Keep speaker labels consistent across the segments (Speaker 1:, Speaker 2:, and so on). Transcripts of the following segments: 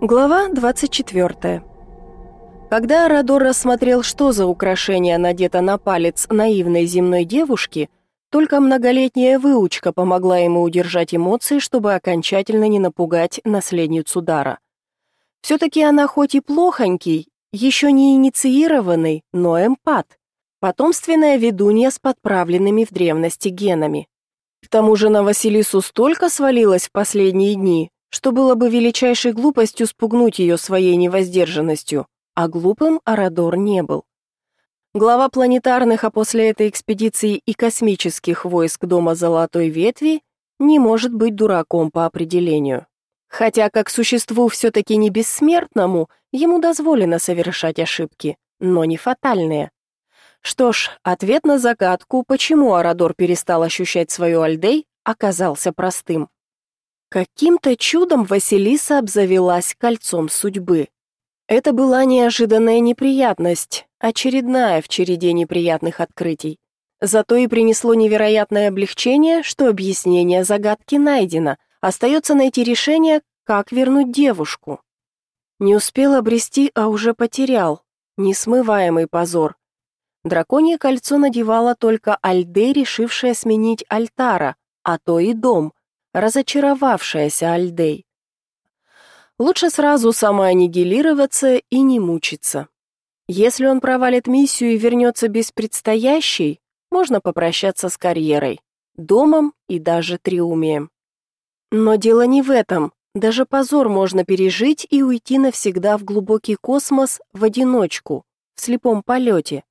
Speaker 1: Глава 24. Когда Радор рассмотрел, что за украшение надето на палец наивной земной девушки, только многолетняя выучка помогла ему удержать эмоции, чтобы окончательно не напугать наследницу дара. Все-таки она хоть и плохонький, еще не инициированный, но эмпат. Потомственная ведунья с подправленными в древности генами. К тому же на Василису столько свалилось в последние дни, что было бы величайшей глупостью спугнуть ее своей невоздержанностью, а глупым Арадор не был. Глава планетарных, а после этой экспедиции и космических войск Дома Золотой Ветви не может быть дураком по определению. Хотя, как существу все-таки не бессмертному, ему дозволено совершать ошибки, но не фатальные. Что ж, ответ на загадку, почему Арадор перестал ощущать свою Альдей, оказался простым. Каким-то чудом Василиса обзавелась кольцом судьбы. Это была неожиданная неприятность, очередная в череде неприятных открытий. Зато и принесло невероятное облегчение, что объяснение загадки найдено. Остается найти решение, как вернуть девушку. Не успел обрести, а уже потерял. Несмываемый позор. Драконье кольцо надевала только Альде, решившая сменить Альтара, а то и дом разочаровавшаяся Альдей. Лучше сразу сама аннигилироваться и не мучиться. Если он провалит миссию и вернется без предстоящей, можно попрощаться с карьерой, домом и даже триумием. Но дело не в этом. Даже позор можно пережить и уйти навсегда в глубокий космос в одиночку, в слепом полете.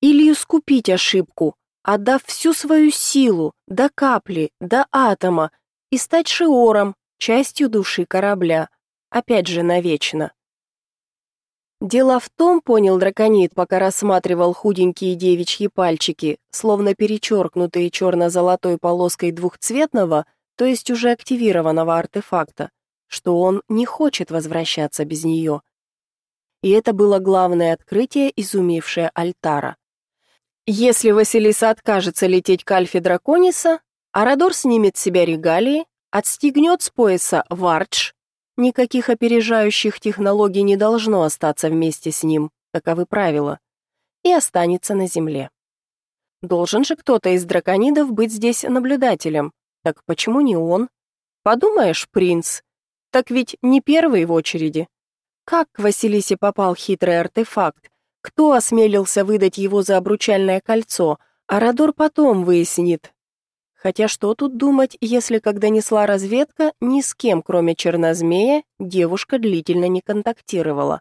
Speaker 1: Или искупить ошибку, отдав всю свою силу, до капли, до атома, и стать шиором, частью души корабля, опять же навечно. Дело в том, понял драконит, пока рассматривал худенькие девичьи пальчики, словно перечеркнутые черно-золотой полоской двухцветного, то есть уже активированного артефакта, что он не хочет возвращаться без нее. И это было главное открытие, изумившее Альтара. Если Василиса откажется лететь к Альфе Дракониса, Арадор снимет с себя регалии, отстегнет с пояса вардж. Никаких опережающих технологий не должно остаться вместе с ним, таковы правила, и останется на земле. Должен же кто-то из драконидов быть здесь наблюдателем. Так почему не он? Подумаешь, принц, так ведь не первый в очереди. Как к Василисе попал хитрый артефакт? Кто осмелился выдать его за обручальное кольцо? Арадор потом выяснит, Хотя что тут думать, если, когда несла разведка, ни с кем, кроме Чернозмея, девушка длительно не контактировала.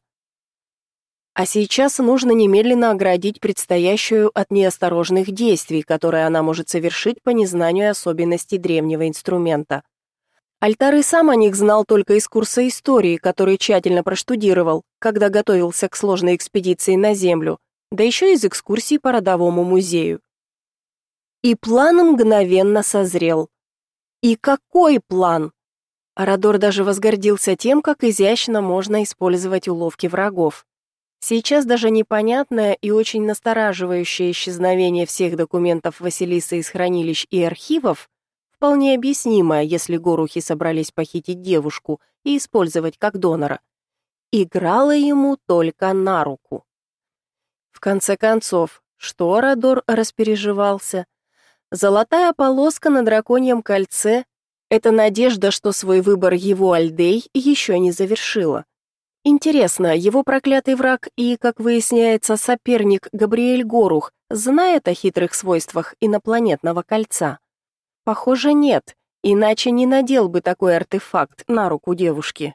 Speaker 1: А сейчас нужно немедленно оградить предстоящую от неосторожных действий, которые она может совершить по незнанию особенностей древнего инструмента. Альтар и сам о них знал только из курса истории, который тщательно проштудировал, когда готовился к сложной экспедиции на Землю, да еще из экскурсий по родовому музею. И план мгновенно созрел. И какой план? Арадор даже возгордился тем, как изящно можно использовать уловки врагов. Сейчас даже непонятное и очень настораживающее исчезновение всех документов Василисы из хранилищ и архивов вполне объяснимое, если горухи собрались похитить девушку и использовать как донора. Играла ему только на руку. В конце концов, что Арадор распереживался – Золотая полоска на драконьем кольце — это надежда, что свой выбор его Альдей еще не завершила. Интересно, его проклятый враг и, как выясняется, соперник Габриэль Горух знает о хитрых свойствах инопланетного кольца? Похоже, нет, иначе не надел бы такой артефакт на руку девушки.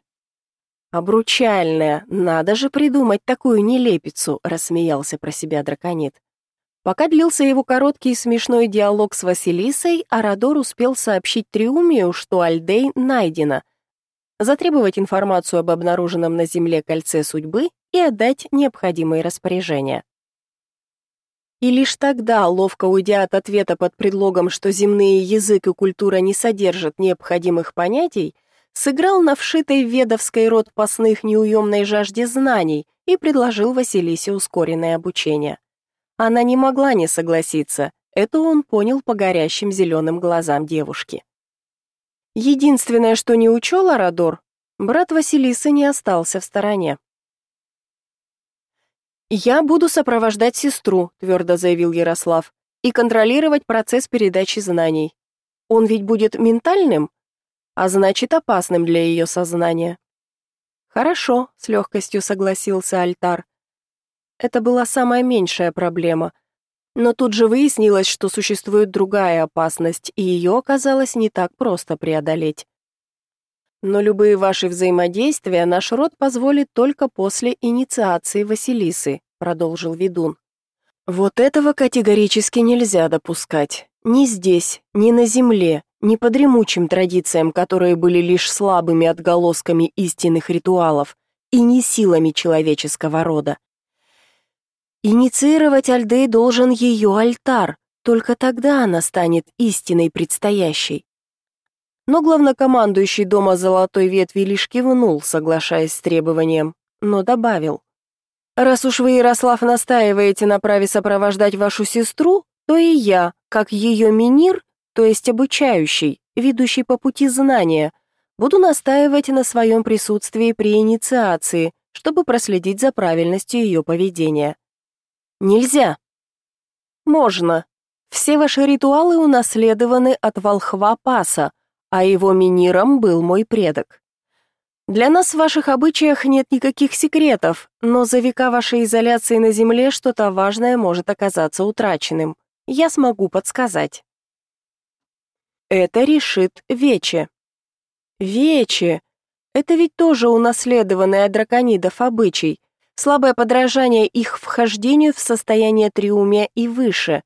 Speaker 1: «Обручальная, надо же придумать такую нелепицу», — рассмеялся про себя драконит. Пока длился его короткий и смешной диалог с Василисой, Арадор успел сообщить Триумию, что Альдей найдена, затребовать информацию об обнаруженном на Земле кольце судьбы и отдать необходимые распоряжения. И лишь тогда, ловко уйдя от ответа под предлогом, что земные язык и культура не содержат необходимых понятий, сыграл на вшитой ведовской род пасных неуемной жажде знаний и предложил Василисе ускоренное обучение. Она не могла не согласиться. Это он понял по горящим зеленым глазам девушки. Единственное, что не учел Арадор, брат Василисы не остался в стороне. «Я буду сопровождать сестру», — твердо заявил Ярослав, «и контролировать процесс передачи знаний. Он ведь будет ментальным, а значит, опасным для ее сознания». «Хорошо», — с легкостью согласился Альтар. Это была самая меньшая проблема. Но тут же выяснилось, что существует другая опасность, и ее оказалось не так просто преодолеть. Но любые ваши взаимодействия наш род позволит только после инициации Василисы, продолжил ведун. Вот этого категорически нельзя допускать. Ни здесь, ни на земле, ни по дремучим традициям, которые были лишь слабыми отголосками истинных ритуалов, и не силами человеческого рода. Инициировать альды должен ее альтар, только тогда она станет истинной предстоящей. Но главнокомандующий дома Золотой Ветви лишь кивнул, соглашаясь с требованием, но добавил. «Раз уж вы, Ярослав, настаиваете на праве сопровождать вашу сестру, то и я, как ее минир, то есть обучающий, ведущий по пути знания, буду настаивать на своем присутствии при инициации, чтобы проследить за правильностью ее поведения. Нельзя. Можно. Все ваши ритуалы унаследованы от волхва Паса, а его миниром был мой предок. Для нас в ваших обычаях нет никаких секретов, но за века вашей изоляции на земле что-то важное может оказаться утраченным. Я смогу подсказать. Это решит Вече. Вече. Это ведь тоже унаследованный от драконидов обычай слабое подражание их вхождению в состояние триумия и выше.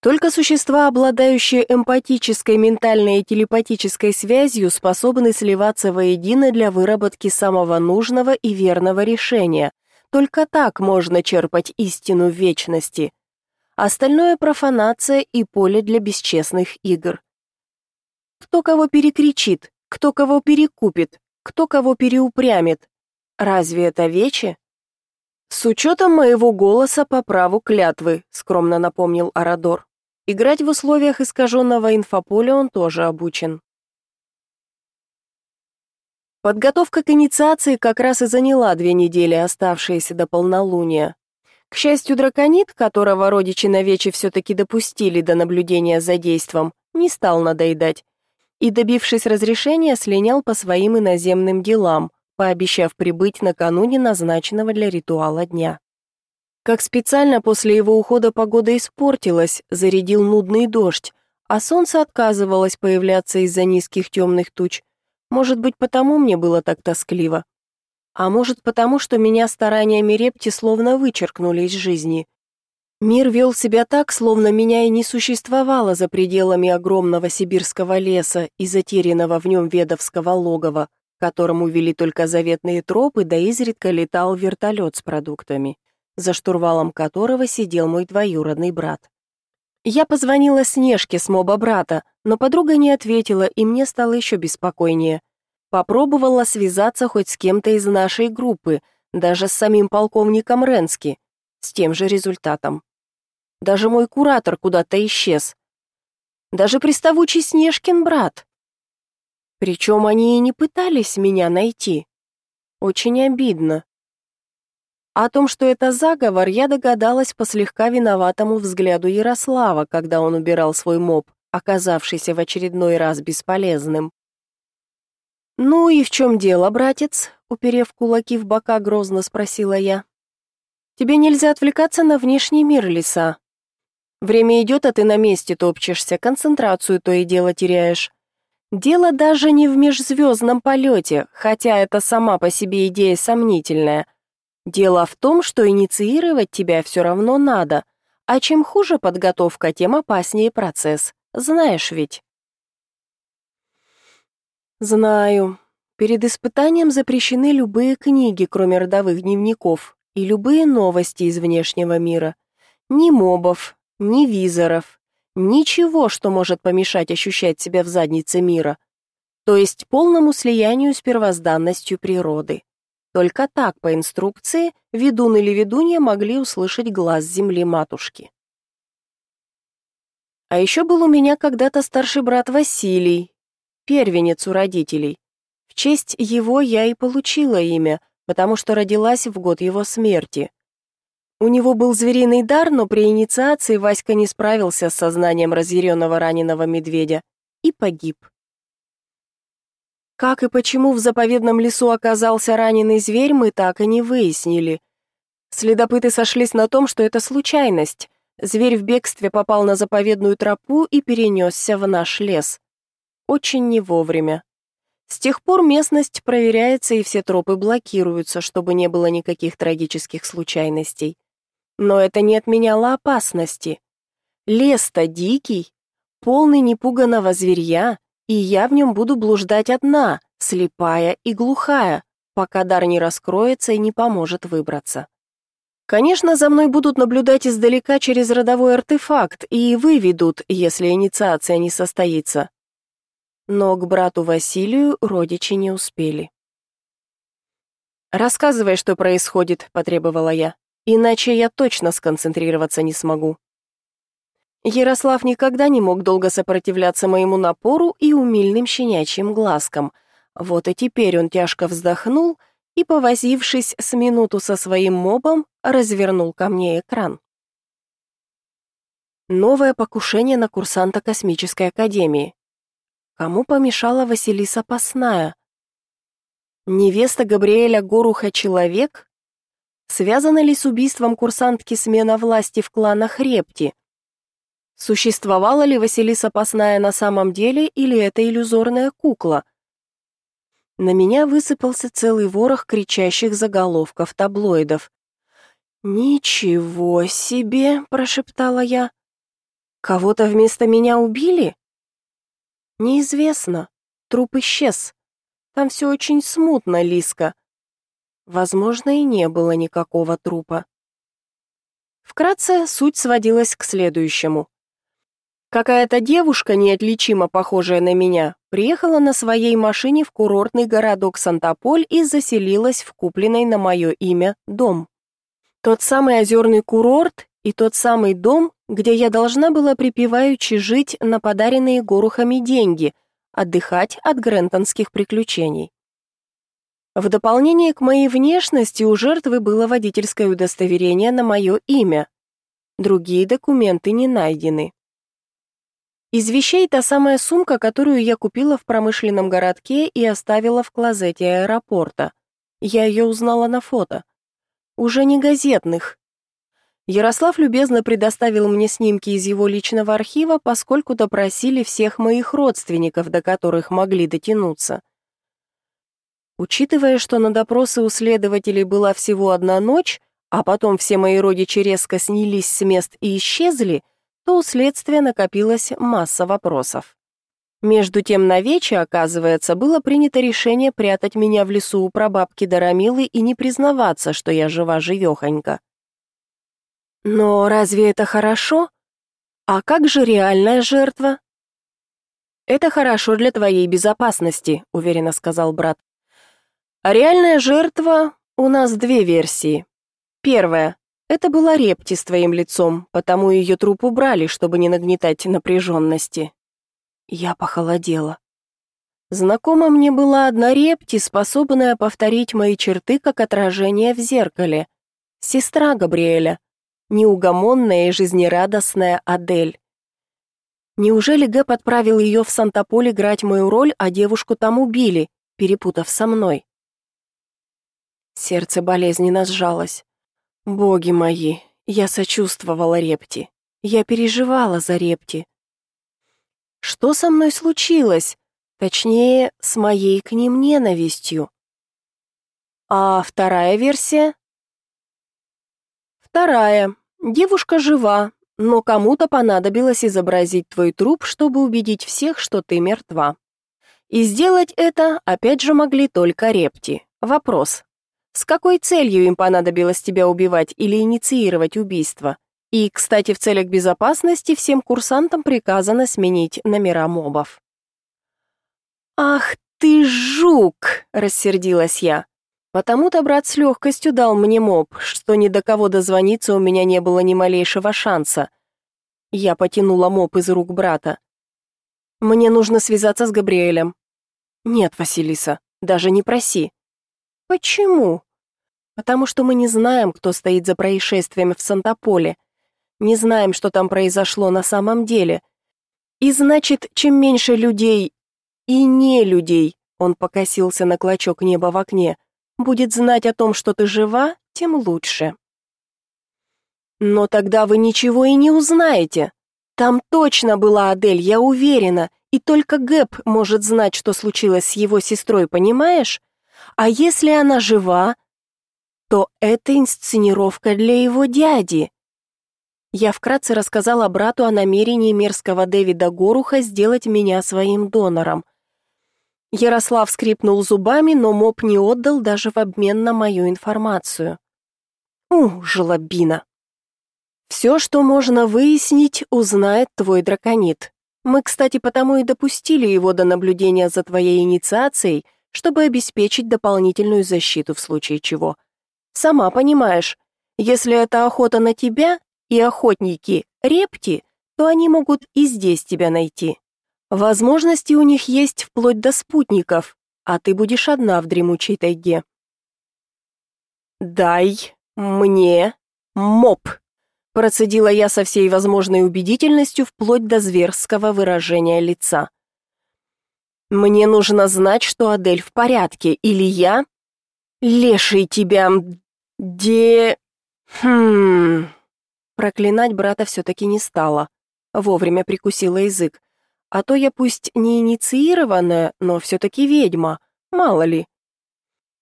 Speaker 1: Только существа, обладающие эмпатической, ментальной и телепатической связью, способны сливаться воедино для выработки самого нужного и верного решения. Только так можно черпать истину вечности. Остальное – профанация и поле для бесчестных игр. Кто кого перекричит, кто кого перекупит, кто кого переупрямит, Разве это вечи? С учетом моего голоса по праву клятвы, скромно напомнил Арадор. Играть в условиях искаженного инфополя он тоже обучен. Подготовка к инициации как раз и заняла две недели, оставшиеся до полнолуния. К счастью, драконит, которого родичи на вече все-таки допустили до наблюдения за действом, не стал надоедать и, добившись разрешения, слинял по своим иноземным делам, пообещав прибыть накануне назначенного для ритуала дня. Как специально после его ухода погода испортилась, зарядил нудный дождь, а солнце отказывалось появляться из-за низких темных туч. Может быть, потому мне было так тоскливо. А может, потому что меня стараниями репти словно вычеркнули из жизни. Мир вел себя так, словно меня и не существовало за пределами огромного сибирского леса и затерянного в нем ведовского логова которому вели только заветные тропы, да изредка летал вертолет с продуктами, за штурвалом которого сидел мой двоюродный брат. Я позвонила Снежке с моба брата, но подруга не ответила, и мне стало еще беспокойнее. Попробовала связаться хоть с кем-то из нашей группы, даже с самим полковником Ренски, с тем же результатом. Даже мой куратор куда-то исчез. Даже приставучий Снежкин брат. Причем они и не пытались меня найти. Очень обидно. О том, что это заговор, я догадалась по слегка виноватому взгляду Ярослава, когда он убирал свой моб, оказавшийся в очередной раз бесполезным. «Ну и в чем дело, братец?» — уперев кулаки в бока, грозно спросила я. «Тебе нельзя отвлекаться на внешний мир, лиса. Время идет, а ты на месте топчешься, концентрацию то и дело теряешь. Дело даже не в межзвездном полете, хотя это сама по себе идея сомнительная. Дело в том, что инициировать тебя все равно надо, а чем хуже подготовка, тем опаснее процесс. Знаешь ведь? Знаю. Перед испытанием запрещены любые книги, кроме родовых дневников, и любые новости из внешнего мира. Ни мобов, ни визоров, Ничего, что может помешать ощущать себя в заднице мира, то есть полному слиянию с первозданностью природы. Только так, по инструкции, ведун или ведунья могли услышать глаз земли матушки. А еще был у меня когда-то старший брат Василий, первенец у родителей. В честь его я и получила имя, потому что родилась в год его смерти. У него был звериный дар, но при инициации Васька не справился с сознанием разъяренного раненого медведя и погиб. Как и почему в заповедном лесу оказался раненый зверь, мы так и не выяснили. Следопыты сошлись на том, что это случайность. Зверь в бегстве попал на заповедную тропу и перенесся в наш лес. Очень не вовремя. С тех пор местность проверяется и все тропы блокируются, чтобы не было никаких трагических случайностей но это не отменяло опасности. Лес-то дикий, полный непуганного зверья, и я в нем буду блуждать одна, слепая и глухая, пока дар не раскроется и не поможет выбраться. Конечно, за мной будут наблюдать издалека через родовой артефакт и выведут, если инициация не состоится. Но к брату Василию родичи не успели. «Рассказывай, что происходит», — потребовала я иначе я точно сконцентрироваться не смогу. Ярослав никогда не мог долго сопротивляться моему напору и умильным щенячьим глазкам. Вот и теперь он тяжко вздохнул и, повозившись с минуту со своим мобом, развернул ко мне экран. Новое покушение на курсанта Космической Академии. Кому помешала Василиса Пасная? Невеста Габриэля Горуха человек, Связано ли с убийством курсантки смена власти в кланах Репти? Существовала ли Василиса Пасная на самом деле или это иллюзорная кукла? На меня высыпался целый ворох кричащих заголовков таблоидов. «Ничего себе!» – прошептала я. «Кого-то вместо меня убили?» «Неизвестно. Труп исчез. Там все очень смутно, Лиска возможно, и не было никакого трупа. Вкратце, суть сводилась к следующему. Какая-то девушка, неотличимо похожая на меня, приехала на своей машине в курортный городок Сантополь и заселилась в купленный на мое имя дом. Тот самый озерный курорт и тот самый дом, где я должна была припеваючи жить на подаренные горухами деньги, отдыхать от грентонских приключений. В дополнение к моей внешности у жертвы было водительское удостоверение на мое имя. Другие документы не найдены. Из вещей та самая сумка, которую я купила в промышленном городке и оставила в клозете аэропорта. Я ее узнала на фото. Уже не газетных. Ярослав любезно предоставил мне снимки из его личного архива, поскольку допросили всех моих родственников, до которых могли дотянуться. Учитывая, что на допросы у следователей была всего одна ночь, а потом все мои родичи резко снялись с мест и исчезли, то у следствия накопилась масса вопросов. Между тем на вече, оказывается, было принято решение прятать меня в лесу у прабабки Дарамилы и не признаваться, что я жива-живехонька. Но разве это хорошо? А как же реальная жертва? «Это хорошо для твоей безопасности», — уверенно сказал брат. Реальная жертва у нас две версии. Первая. Это была репти с твоим лицом, потому ее труп убрали, чтобы не нагнетать напряженности. Я похолодела. Знакома мне была одна репти, способная повторить мои черты как отражение в зеркале. Сестра Габриэля. Неугомонная и жизнерадостная Адель. Неужели Гэб отправил ее в Сантополь играть мою роль, а девушку там убили, перепутав со мной? Сердце болезненно сжалось. «Боги мои, я сочувствовала Репти. Я переживала за Репти». «Что со мной случилось? Точнее, с моей к ним ненавистью». «А вторая версия?» «Вторая. Девушка жива, но кому-то понадобилось изобразить твой труп, чтобы убедить всех, что ты мертва. И сделать это, опять же, могли только репти. Вопрос, с какой целью им понадобилось тебя убивать или инициировать убийство? И, кстати, в целях безопасности всем курсантам приказано сменить номера мобов. «Ах ты жук!» – рассердилась я. Потому-то брат с легкостью дал мне моб, что ни до кого дозвониться у меня не было ни малейшего шанса. Я потянула моб из рук брата. «Мне нужно связаться с Габриэлем». «Нет, Василиса, даже не проси». «Почему?» потому что мы не знаем, кто стоит за происшествиями в Сантополе. Не знаем, что там произошло на самом деле. И значит, чем меньше людей и не людей, он покосился на клочок неба в окне, будет знать о том, что ты жива, тем лучше. Но тогда вы ничего и не узнаете. Там точно была Адель, я уверена, и только Гэб может знать, что случилось с его сестрой, понимаешь? А если она жива, то это инсценировка для его дяди. Я вкратце рассказала брату о намерении мерзкого Дэвида Горуха сделать меня своим донором. Ярослав скрипнул зубами, но моб не отдал даже в обмен на мою информацию. У, жлобина. Все, что можно выяснить, узнает твой драконит. Мы, кстати, потому и допустили его до наблюдения за твоей инициацией, чтобы обеспечить дополнительную защиту в случае чего. Сама понимаешь, если это охота на тебя и охотники, репти, то они могут и здесь тебя найти. Возможности у них есть вплоть до спутников, а ты будешь одна в дремучей тайге. Дай мне моп, процедила я со всей возможной убедительностью вплоть до зверского выражения лица. Мне нужно знать, что Адель в порядке, или я леший тебя, где...» «Хм...» Проклинать брата все-таки не стала. Вовремя прикусила язык. А то я пусть не инициированная, но все-таки ведьма, мало ли.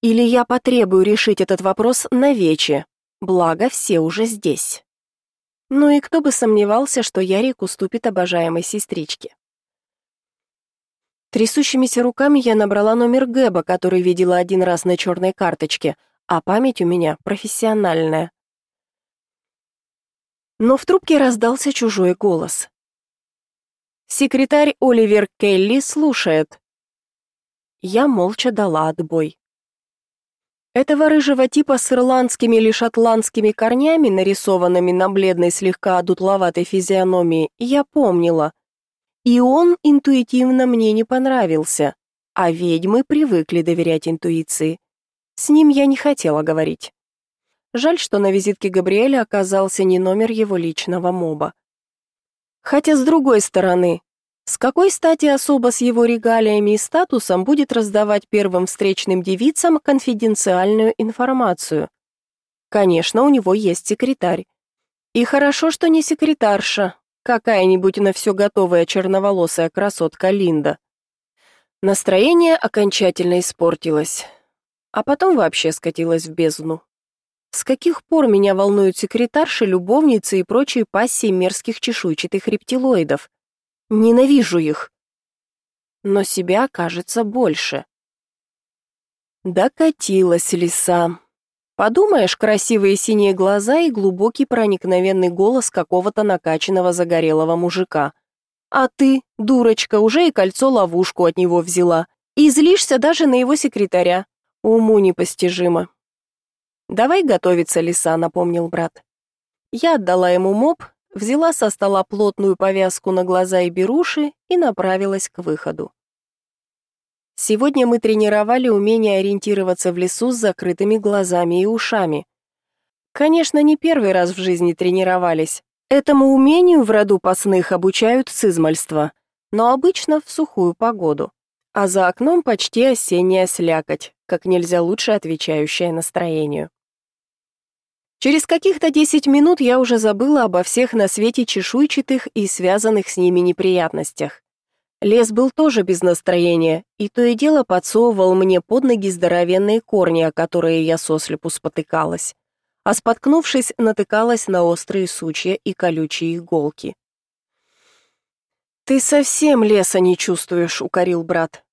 Speaker 1: Или я потребую решить этот вопрос навече, благо все уже здесь. Ну и кто бы сомневался, что Ярик уступит обожаемой сестричке. Трясущимися руками я набрала номер Гэба, который видела один раз на черной карточке, а память у меня профессиональная. Но в трубке раздался чужой голос. «Секретарь Оливер Келли слушает». Я молча дала отбой. Этого рыжего типа с ирландскими или шотландскими корнями, нарисованными на бледной слегка одутловатой физиономии, я помнила — и он интуитивно мне не понравился, а ведьмы привыкли доверять интуиции. С ним я не хотела говорить. Жаль, что на визитке Габриэля оказался не номер его личного моба. Хотя с другой стороны, с какой стати особо с его регалиями и статусом будет раздавать первым встречным девицам конфиденциальную информацию? Конечно, у него есть секретарь. И хорошо, что не секретарша, какая-нибудь на все готовая черноволосая красотка Линда. Настроение окончательно испортилось, а потом вообще скатилось в бездну. С каких пор меня волнуют секретарши, любовницы и прочие пассии мерзких чешуйчатых рептилоидов? Ненавижу их. Но себя, кажется, больше. Докатилась лиса. Подумаешь, красивые синие глаза и глубокий проникновенный голос какого-то накачанного загорелого мужика. А ты, дурочка, уже и кольцо-ловушку от него взяла. И злишься даже на его секретаря. Уму непостижимо. «Давай готовиться, лиса», — напомнил брат. Я отдала ему моб, взяла со стола плотную повязку на глаза и беруши и направилась к выходу. Сегодня мы тренировали умение ориентироваться в лесу с закрытыми глазами и ушами. Конечно, не первый раз в жизни тренировались. Этому умению в роду пасных обучают с измальства, но обычно в сухую погоду. А за окном почти осенняя слякоть, как нельзя лучше отвечающая настроению. Через каких-то 10 минут я уже забыла обо всех на свете чешуйчатых и связанных с ними неприятностях. Лес был тоже без настроения, и то и дело подсовывал мне под ноги здоровенные корни, о которые я сослепу спотыкалась. А споткнувшись, натыкалась на острые сучья и колючие иголки. «Ты совсем леса не чувствуешь», — укорил брат.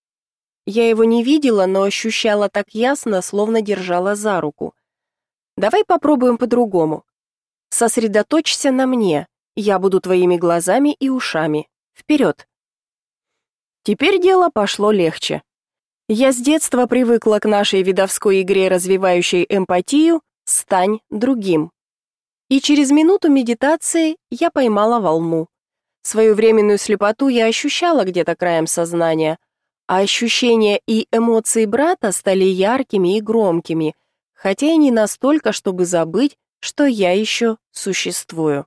Speaker 1: Я его не видела, но ощущала так ясно, словно держала за руку. «Давай попробуем по-другому. Сосредоточься на мне. Я буду твоими глазами и ушами. Вперед!» Теперь дело пошло легче. Я с детства привыкла к нашей видовской игре, развивающей эмпатию «Стань другим». И через минуту медитации я поймала волну. Свою временную слепоту я ощущала где-то краем сознания, а ощущения и эмоции брата стали яркими и громкими, хотя и не настолько, чтобы забыть, что я еще существую.